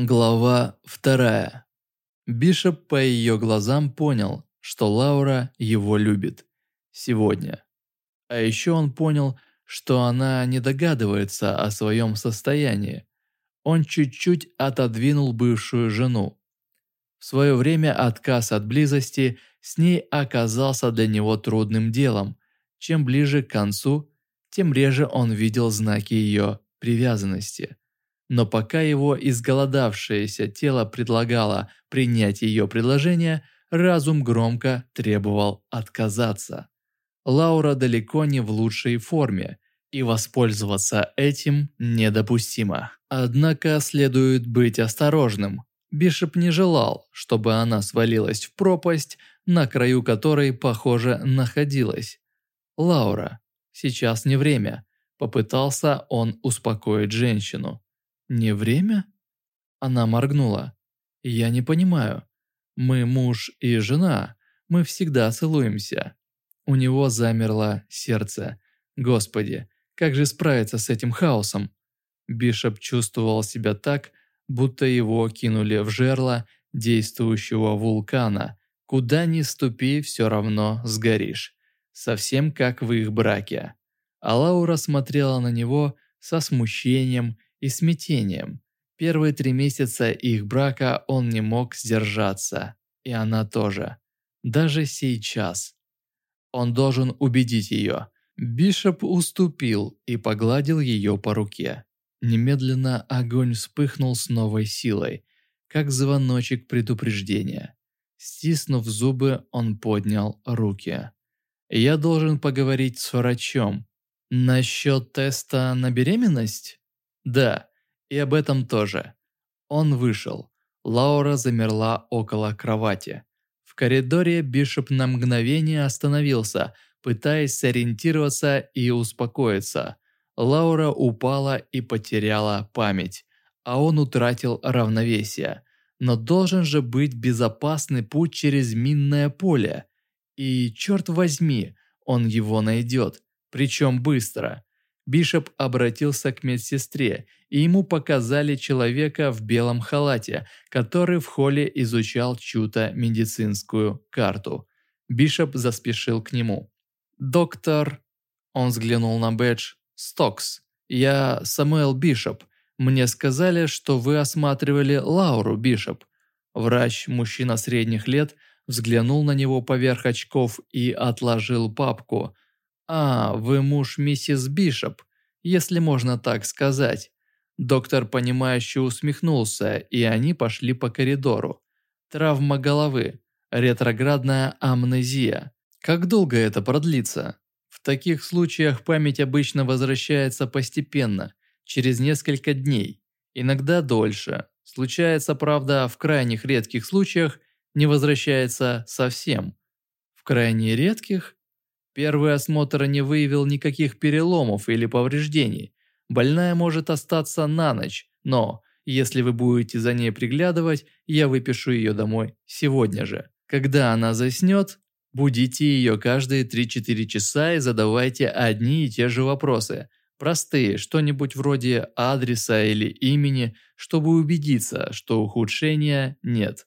Глава вторая. Бишоп по ее глазам понял, что Лаура его любит. Сегодня. А еще он понял, что она не догадывается о своем состоянии. Он чуть-чуть отодвинул бывшую жену. В свое время отказ от близости с ней оказался для него трудным делом. Чем ближе к концу, тем реже он видел знаки ее привязанности. Но пока его изголодавшееся тело предлагало принять ее предложение, разум громко требовал отказаться. Лаура далеко не в лучшей форме, и воспользоваться этим недопустимо. Однако следует быть осторожным. Бишоп не желал, чтобы она свалилась в пропасть, на краю которой, похоже, находилась. «Лаура, сейчас не время», – попытался он успокоить женщину. «Не время?» Она моргнула. «Я не понимаю. Мы муж и жена. Мы всегда целуемся». У него замерло сердце. «Господи, как же справиться с этим хаосом?» Бишоп чувствовал себя так, будто его кинули в жерло действующего вулкана. Куда ни ступи, все равно сгоришь. Совсем как в их браке. А Лаура смотрела на него со смущением и смятением. Первые три месяца их брака он не мог сдержаться, и она тоже. Даже сейчас. Он должен убедить ее. Бишоп уступил и погладил ее по руке. Немедленно огонь вспыхнул с новой силой, как звоночек предупреждения. Стиснув зубы, он поднял руки. «Я должен поговорить с врачом. Насчет теста на беременность?» Да, и об этом тоже. Он вышел. Лаура замерла около кровати. В коридоре Бишоп на мгновение остановился, пытаясь сориентироваться и успокоиться. Лаура упала и потеряла память, а он утратил равновесие. Но должен же быть безопасный путь через минное поле. И черт возьми, он его найдет, причем быстро. Бишоп обратился к медсестре, и ему показали человека в белом халате, который в холле изучал чью-то медицинскую карту. Бишоп заспешил к нему. «Доктор...» Он взглянул на бэдж. «Стокс. Я Самуэл Бишоп. Мне сказали, что вы осматривали Лауру Бишоп». Врач, мужчина средних лет, взглянул на него поверх очков и отложил папку – «А, вы муж миссис Бишоп, если можно так сказать». Доктор, понимающе усмехнулся, и они пошли по коридору. Травма головы, ретроградная амнезия. Как долго это продлится? В таких случаях память обычно возвращается постепенно, через несколько дней, иногда дольше. Случается, правда, в крайних редких случаях не возвращается совсем. В крайне редких Первый осмотр не выявил никаких переломов или повреждений. Больная может остаться на ночь, но если вы будете за ней приглядывать, я выпишу ее домой сегодня же. Когда она заснет, будите ее каждые 3-4 часа и задавайте одни и те же вопросы. Простые, что-нибудь вроде адреса или имени, чтобы убедиться, что ухудшения нет.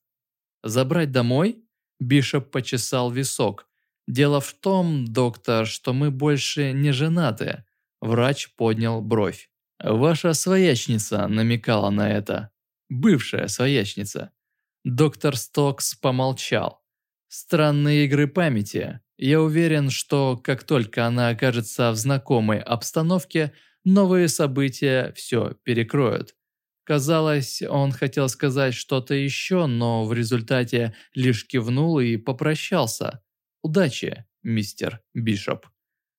Забрать домой? Бишоп почесал висок. «Дело в том, доктор, что мы больше не женаты». Врач поднял бровь. «Ваша своячница намекала на это. Бывшая своячница». Доктор Стокс помолчал. «Странные игры памяти. Я уверен, что как только она окажется в знакомой обстановке, новые события все перекроют». Казалось, он хотел сказать что-то еще, но в результате лишь кивнул и попрощался. «Удачи, мистер Бишоп».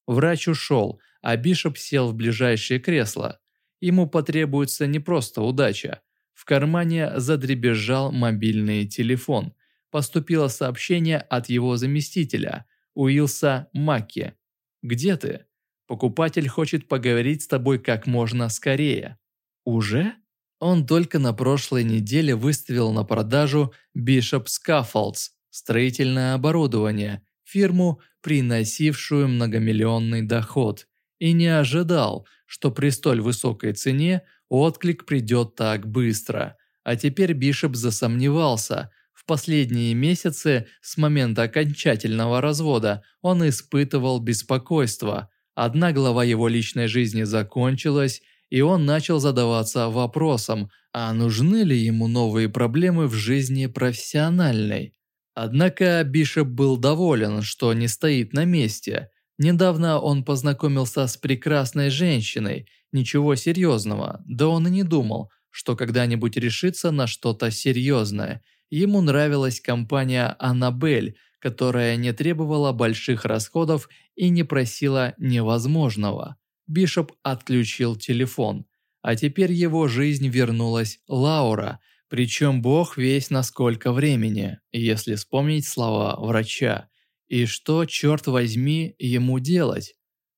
Врач ушел, а Бишоп сел в ближайшее кресло. Ему потребуется не просто удача. В кармане задребезжал мобильный телефон. Поступило сообщение от его заместителя, Уилса Макки. «Где ты? Покупатель хочет поговорить с тобой как можно скорее». «Уже?» Он только на прошлой неделе выставил на продажу Bishop Scaffolds, строительное оборудование, фирму, приносившую многомиллионный доход, и не ожидал, что при столь высокой цене отклик придет так быстро. а теперь Бишоп засомневался. В последние месяцы, с момента окончательного развода, он испытывал беспокойство. Одна глава его личной жизни закончилась, и он начал задаваться вопросом, а нужны ли ему новые проблемы в жизни профессиональной. Однако Бишоп был доволен, что не стоит на месте. Недавно он познакомился с прекрасной женщиной, ничего серьезного, да он и не думал, что когда-нибудь решится на что-то серьезное. Ему нравилась компания «Аннабель», которая не требовала больших расходов и не просила невозможного. Бишоп отключил телефон, а теперь его жизнь вернулась Лаура – причем бог весь на сколько времени, если вспомнить слова врача. И что, черт возьми, ему делать?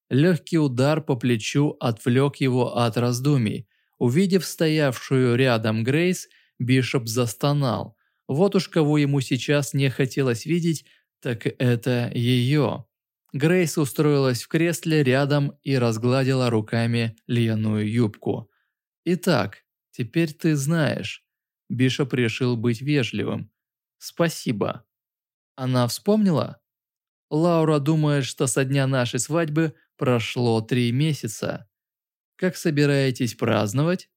Легкий удар по плечу отвлек его от раздумий. Увидев стоявшую рядом Грейс, Бишоп застонал. Вот уж кого ему сейчас не хотелось видеть, так это ее. Грейс устроилась в кресле рядом и разгладила руками льняную юбку. «Итак, теперь ты знаешь, Бишоп решил быть вежливым. «Спасибо». Она вспомнила? Лаура думает, что со дня нашей свадьбы прошло три месяца. Как собираетесь праздновать?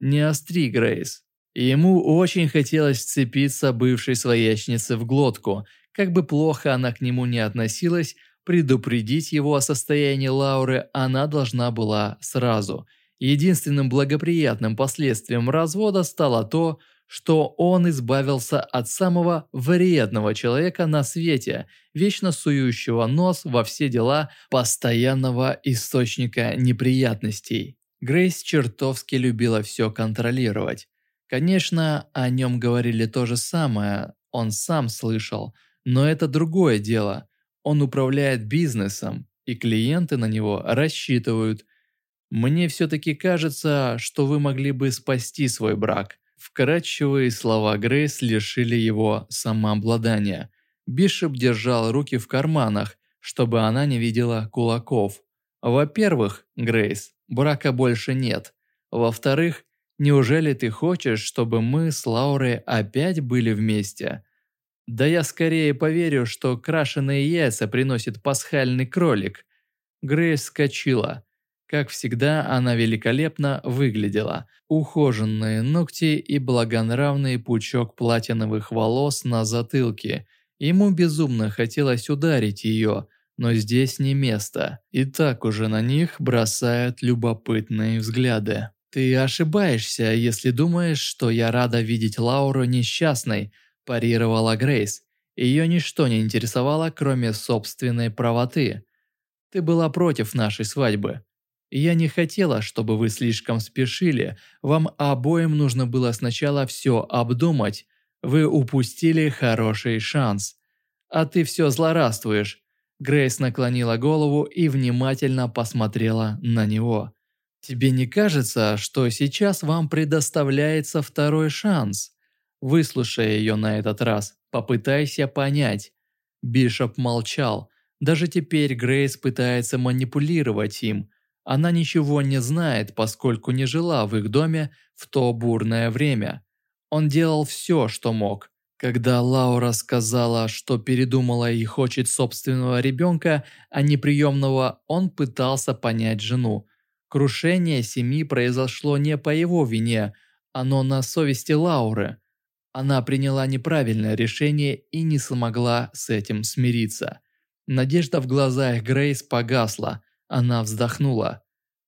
Не остри, Грейс. Ему очень хотелось вцепиться бывшей своячнице в глотку. Как бы плохо она к нему не относилась, предупредить его о состоянии Лауры она должна была сразу – Единственным благоприятным последствием развода стало то, что он избавился от самого вредного человека на свете, вечно сующего нос во все дела постоянного источника неприятностей. Грейс чертовски любила все контролировать. Конечно, о нем говорили то же самое, он сам слышал, но это другое дело. Он управляет бизнесом, и клиенты на него рассчитывают, мне все-таки кажется, что вы могли бы спасти свой брак. Вкрадчивые слова Грейс лишили его самообладания. Бишоп держал руки в карманах, чтобы она не видела кулаков. Во-первых, Грейс, брака больше нет. Во-вторых, неужели ты хочешь, чтобы мы с Лаурой опять были вместе? Да я скорее поверю, что крашеные яйца приносит пасхальный кролик. Грейс вскочила. Как всегда, она великолепно выглядела. Ухоженные ногти и благонравный пучок платиновых волос на затылке. Ему безумно хотелось ударить ее, но здесь не место. И так уже на них бросают любопытные взгляды. «Ты ошибаешься, если думаешь, что я рада видеть Лауру несчастной», – парировала Грейс. Ее ничто не интересовало, кроме собственной правоты. «Ты была против нашей свадьбы. Я не хотела, чтобы вы слишком спешили. Вам обоим нужно было сначала все обдумать. Вы упустили хороший шанс. А ты все злорадствуешь. Грейс наклонила голову и внимательно посмотрела на него. «Тебе не кажется, что сейчас вам предоставляется второй шанс?» Выслушай ее на этот раз, попытайся понять. Бишоп молчал. Даже теперь Грейс пытается манипулировать им – она ничего не знает, поскольку не жила в их доме в то бурное время. Он делал все, что мог. Когда Лаура сказала, что передумала и хочет собственного ребенка, а не приемного, он пытался понять жену. Крушение семьи произошло не по его вине, оно на совести Лауры. Она приняла неправильное решение и не смогла с этим смириться. Надежда в глазах Грейс погасла – она вздохнула.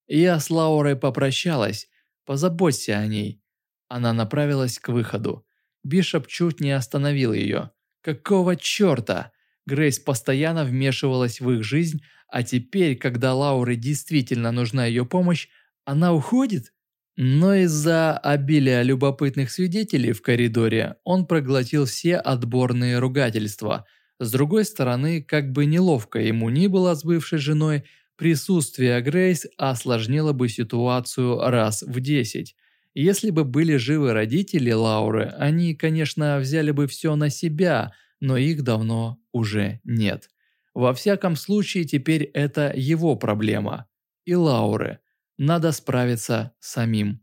«Я с Лаурой попрощалась. Позаботься о ней». Она направилась к выходу. Бишоп чуть не остановил ее. «Какого черта?» Грейс постоянно вмешивалась в их жизнь, а теперь, когда Лауре действительно нужна ее помощь, она уходит? Но из-за обилия любопытных свидетелей в коридоре он проглотил все отборные ругательства. С другой стороны, как бы неловко ему ни было с бывшей женой, Присутствие Грейс осложнило бы ситуацию раз в десять. Если бы были живы родители Лауры, они, конечно, взяли бы все на себя, но их давно уже нет. Во всяком случае, теперь это его проблема. И Лауры. Надо справиться самим.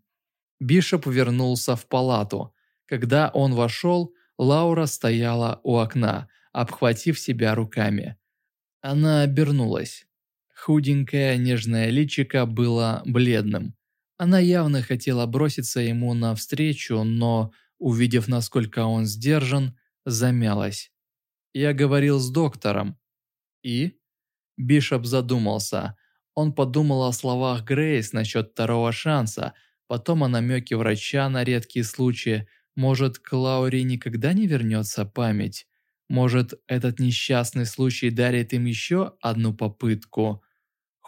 Бишоп вернулся в палату. Когда он вошел, Лаура стояла у окна, обхватив себя руками. Она обернулась. Худенькое нежное личико было бледным. Она явно хотела броситься ему навстречу, но, увидев, насколько он сдержан, замялась. «Я говорил с доктором». «И?» Бишоп задумался. Он подумал о словах Грейс насчет второго шанса, потом о намеке врача на редкие случаи. Может, к Лауре никогда не вернется память? Может, этот несчастный случай дарит им еще одну попытку?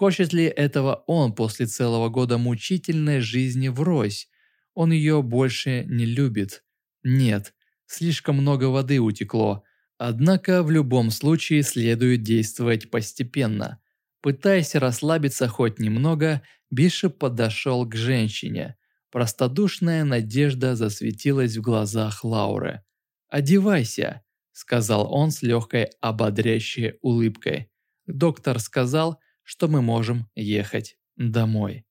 Хочет ли этого он после целого года мучительной жизни врозь? Он ее больше не любит. Нет, слишком много воды утекло. Однако в любом случае следует действовать постепенно. Пытаясь расслабиться хоть немного, Бишоп подошел к женщине. Простодушная надежда засветилась в глазах Лауры. «Одевайся», – сказал он с легкой ободряющей улыбкой. Доктор сказал, что мы можем ехать домой.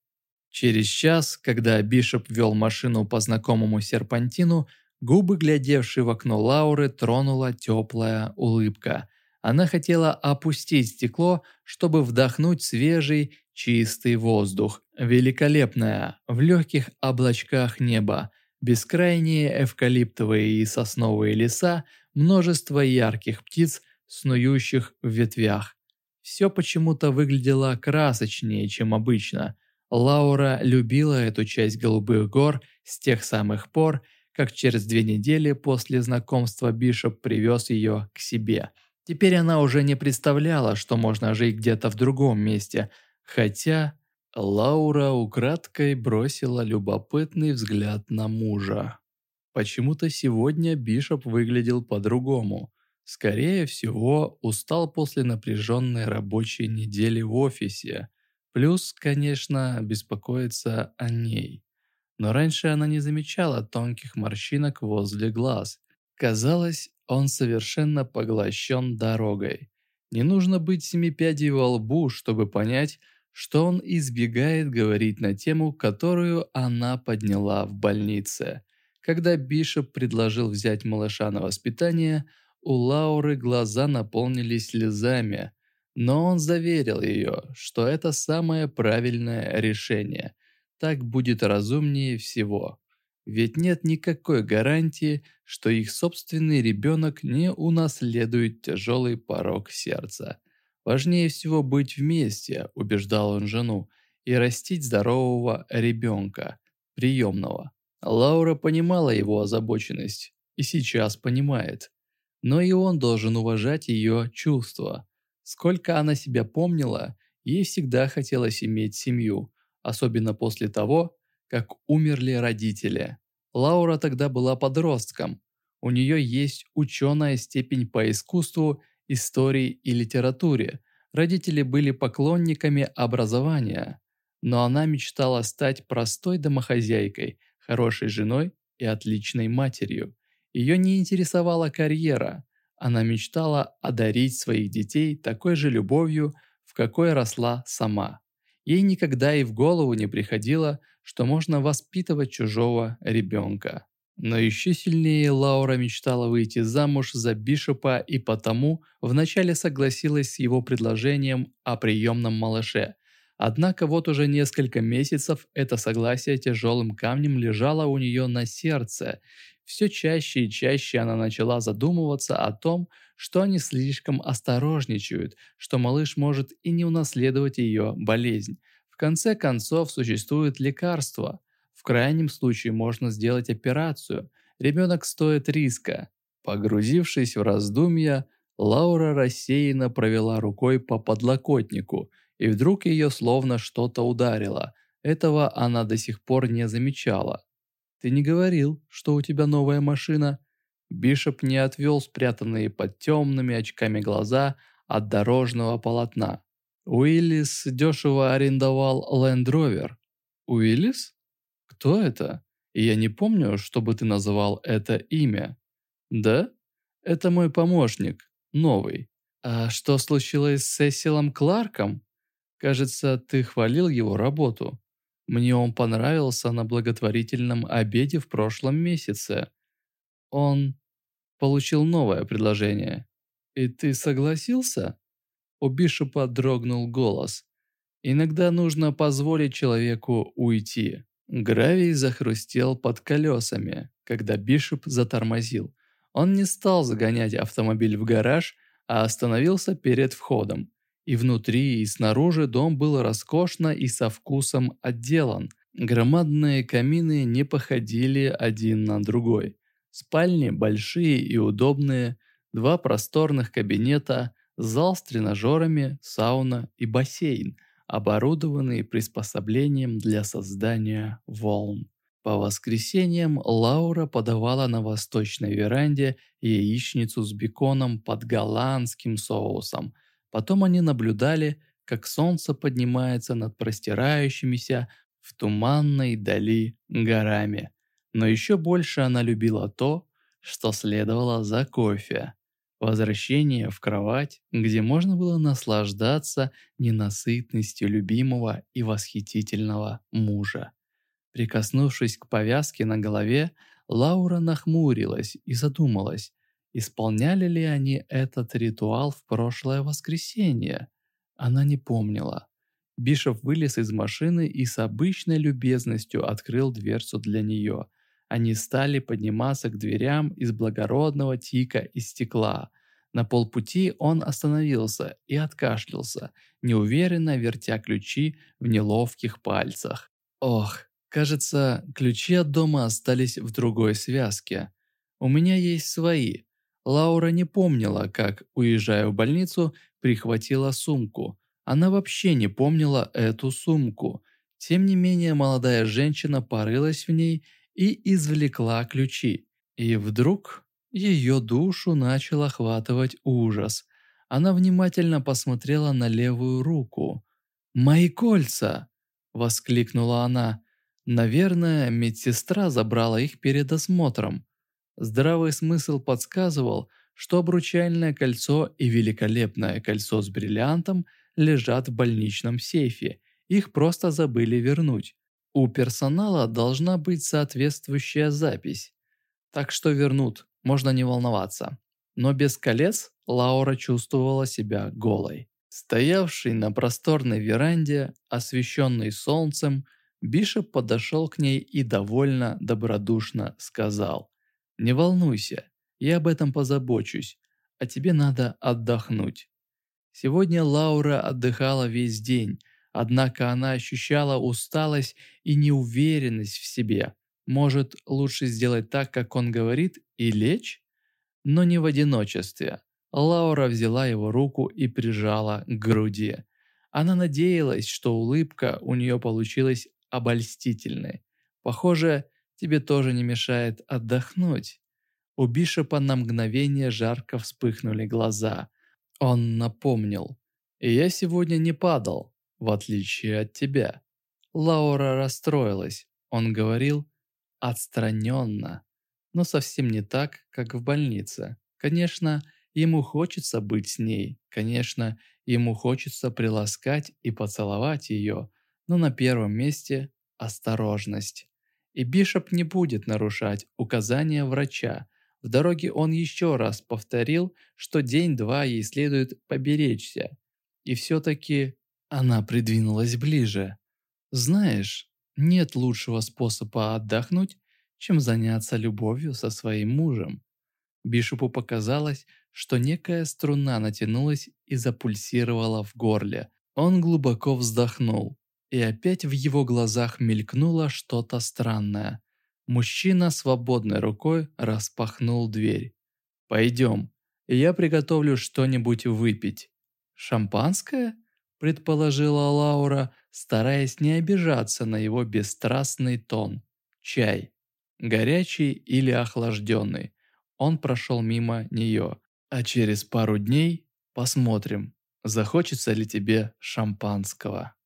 Через час, когда Бишоп вел машину по знакомому серпантину, губы, глядевшие в окно Лауры, тронула теплая улыбка. Она хотела опустить стекло, чтобы вдохнуть свежий, чистый воздух. Великолепное, в легких облачках небо, бескрайние эвкалиптовые и сосновые леса, множество ярких птиц, снующих в ветвях. Все почему-то выглядело красочнее, чем обычно. Лаура любила эту часть Голубых гор с тех самых пор, как через две недели после знакомства Бишоп привез ее к себе. Теперь она уже не представляла, что можно жить где-то в другом месте, хотя Лаура украдкой бросила любопытный взгляд на мужа. Почему-то сегодня Бишоп выглядел по-другому. Скорее всего, устал после напряженной рабочей недели в офисе. Плюс, конечно, беспокоится о ней. Но раньше она не замечала тонких морщинок возле глаз. Казалось, он совершенно поглощен дорогой. Не нужно быть семипядей во лбу, чтобы понять, что он избегает говорить на тему, которую она подняла в больнице. Когда Бишоп предложил взять малыша на воспитание – у Лауры глаза наполнились слезами, но он заверил ее, что это самое правильное решение. Так будет разумнее всего. Ведь нет никакой гарантии, что их собственный ребенок не унаследует тяжелый порог сердца. Важнее всего быть вместе, убеждал он жену, и растить здорового ребенка, приемного. Лаура понимала его озабоченность и сейчас понимает но и он должен уважать ее чувства. Сколько она себя помнила, ей всегда хотелось иметь семью, особенно после того, как умерли родители. Лаура тогда была подростком. У нее есть ученая степень по искусству, истории и литературе. Родители были поклонниками образования. Но она мечтала стать простой домохозяйкой, хорошей женой и отличной матерью. Ее не интересовала карьера. Она мечтала одарить своих детей такой же любовью, в какой росла сама. Ей никогда и в голову не приходило, что можно воспитывать чужого ребенка. Но еще сильнее Лаура мечтала выйти замуж за Бишопа и потому вначале согласилась с его предложением о приемном малыше. Однако вот уже несколько месяцев это согласие тяжелым камнем лежало у нее на сердце, все чаще и чаще она начала задумываться о том, что они слишком осторожничают, что малыш может и не унаследовать ее болезнь. В конце концов, существует лекарство. В крайнем случае можно сделать операцию. Ребенок стоит риска. Погрузившись в раздумья, Лаура рассеянно провела рукой по подлокотнику, и вдруг ее словно что-то ударило. Этого она до сих пор не замечала. «Ты не говорил, что у тебя новая машина?» Бишоп не отвел спрятанные под темными очками глаза от дорожного полотна. Уиллис дешево арендовал Land Rover. Уиллис? Кто это? Я не помню, чтобы ты называл это имя. Да? Это мой помощник, новый. А что случилось с Сесилом Кларком? Кажется, ты хвалил его работу. Мне он понравился на благотворительном обеде в прошлом месяце. Он получил новое предложение. «И ты согласился?» У Бишопа дрогнул голос. «Иногда нужно позволить человеку уйти». Гравий захрустел под колесами, когда Бишоп затормозил. Он не стал загонять автомобиль в гараж, а остановился перед входом. И внутри, и снаружи дом был роскошно и со вкусом отделан. Громадные камины не походили один на другой. Спальни большие и удобные, два просторных кабинета, зал с тренажерами, сауна и бассейн, оборудованные приспособлением для создания волн. По воскресеньям Лаура подавала на восточной веранде яичницу с беконом под голландским соусом. Потом они наблюдали, как солнце поднимается над простирающимися в туманной дали горами. Но еще больше она любила то, что следовало за кофе. Возвращение в кровать, где можно было наслаждаться ненасытностью любимого и восхитительного мужа. Прикоснувшись к повязке на голове, Лаура нахмурилась и задумалась, исполняли ли они этот ритуал в прошлое воскресенье. Она не помнила. Бишоп вылез из машины и с обычной любезностью открыл дверцу для нее. Они стали подниматься к дверям из благородного тика и стекла. На полпути он остановился и откашлялся, неуверенно вертя ключи в неловких пальцах. «Ох, кажется, ключи от дома остались в другой связке. У меня есть свои». Лаура не помнила, как, уезжая в больницу, прихватила сумку – она вообще не помнила эту сумку. Тем не менее, молодая женщина порылась в ней и извлекла ключи. И вдруг ее душу начал охватывать ужас. Она внимательно посмотрела на левую руку. «Мои кольца!» – воскликнула она. Наверное, медсестра забрала их перед осмотром. Здравый смысл подсказывал, что обручальное кольцо и великолепное кольцо с бриллиантом – лежат в больничном сейфе, их просто забыли вернуть. У персонала должна быть соответствующая запись. Так что вернут, можно не волноваться. Но без колец Лаура чувствовала себя голой. Стоявший на просторной веранде, освещенный солнцем, Бишоп подошел к ней и довольно добродушно сказал «Не волнуйся, я об этом позабочусь, а тебе надо отдохнуть». Сегодня Лаура отдыхала весь день, однако она ощущала усталость и неуверенность в себе. Может, лучше сделать так, как он говорит, и лечь? Но не в одиночестве. Лаура взяла его руку и прижала к груди. Она надеялась, что улыбка у нее получилась обольстительной. Похоже, тебе тоже не мешает отдохнуть. У Бишопа на мгновение жарко вспыхнули глаза – он напомнил. «И я сегодня не падал, в отличие от тебя». Лаура расстроилась. Он говорил отстраненно, но совсем не так, как в больнице. Конечно, ему хочется быть с ней, конечно, ему хочется приласкать и поцеловать ее, но на первом месте осторожность. И Бишоп не будет нарушать указания врача, в дороге он еще раз повторил, что день-два ей следует поберечься. И все-таки она придвинулась ближе. «Знаешь, нет лучшего способа отдохнуть, чем заняться любовью со своим мужем». Бишопу показалось, что некая струна натянулась и запульсировала в горле. Он глубоко вздохнул, и опять в его глазах мелькнуло что-то странное. Мужчина свободной рукой распахнул дверь. «Пойдем, я приготовлю что-нибудь выпить». «Шампанское?» – предположила Лаура, стараясь не обижаться на его бесстрастный тон. «Чай. Горячий или охлажденный?» Он прошел мимо нее. «А через пару дней посмотрим, захочется ли тебе шампанского».